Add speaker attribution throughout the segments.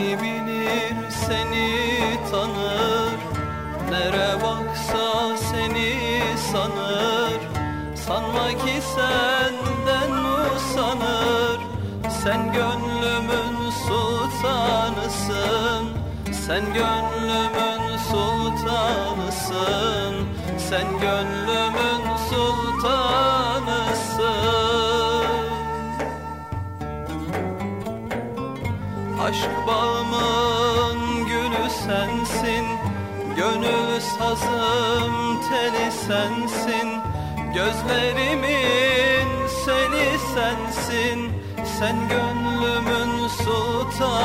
Speaker 1: bilir seni tanır. Nere baksa seni sanır. Sanma ki senden usanır. Sen gönlümün sultanısın. Sen gönlümün sultanısın. Sen gönlümün Aşk bağımın gülü sensin. Gönül sazım teli sensin. Gözlerimin seni sensin. Sen gönlümün sultanısın.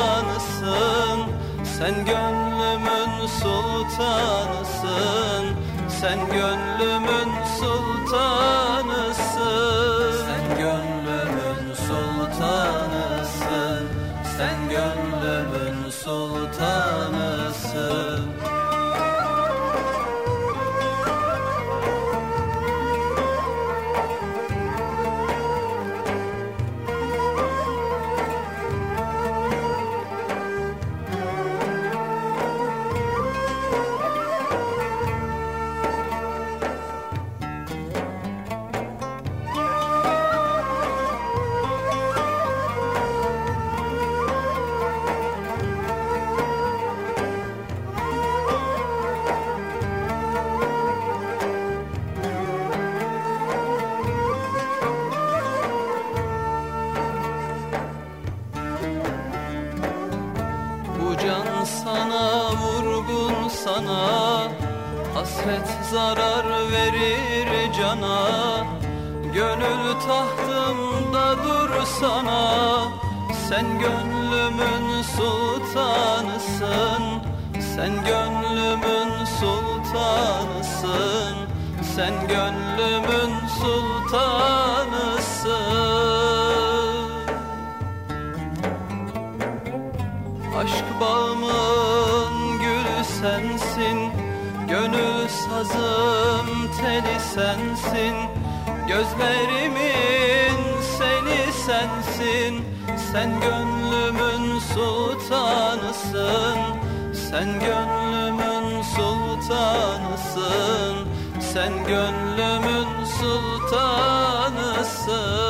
Speaker 1: Sen gönlümün sultanısın. Sen gönlümün sultanısın Sen gönlümün sultanısın sana vurgun sana. Hasret zarar verir cana. Gönül tahtımda dur sana. Sen gönlümün sultanısın. Sen gönlümün sultanısın. Sen gönlümün sultanısın Aşk bağımın gülü sensin Gönül sazım teli sensin. Gözlerimin seni sensin Sen gönlümün sultanısın. Sen gönlümün sultanısın Sen gönlümün sultanısın